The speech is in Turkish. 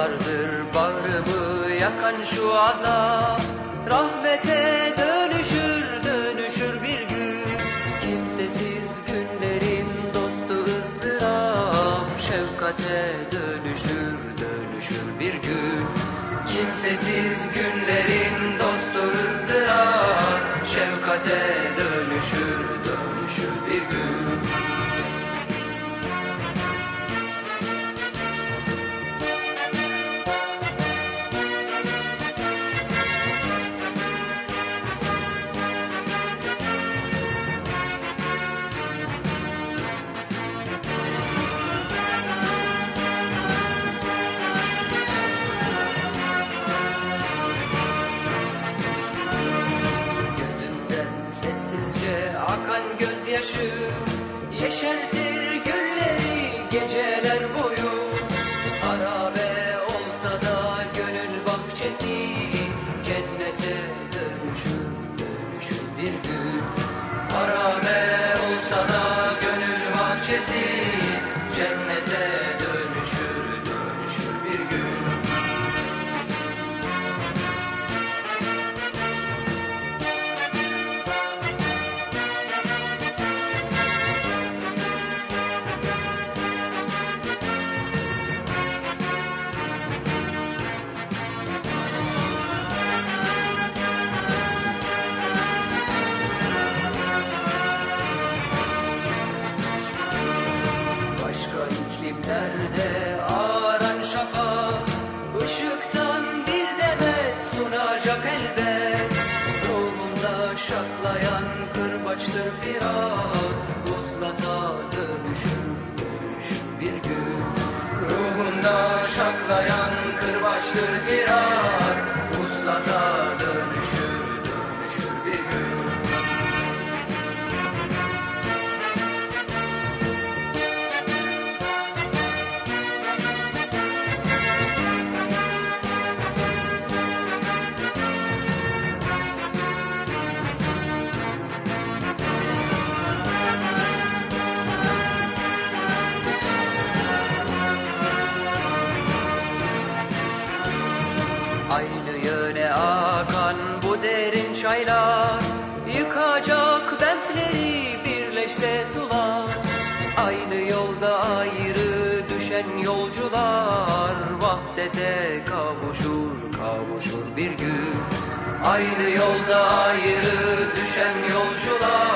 Canımı yakan şu azap rahmete dönüşür dönüşür bir gün. Kimsesiz günlerin dostu ızdırap şefkate dönüşür dönüşür bir gün. Kimsesiz günlerin dostu ızdırap şefkate dönüşür dönüşür bir gün gözyaşı Yeşertir gülleri geceler boyu. Harabe olsa da gönül bahçesi Cennete dönüşür dönüşür bir gün. Harabe olsa da gönül bahçesi şaklayan kırbaçtır firak Uslata dönüşür dönüşür bir gün. Ruhumda şaklayan kırbaçtır firak Uslata Aynı yöne akan bu derin çaylar Yıkacak bentleri birleşse sular. Aynı yolda ayrı düşen yolcular Vahdete kavuşur kavuşur bir gün. Aynı yolda ayrı düşen yolcular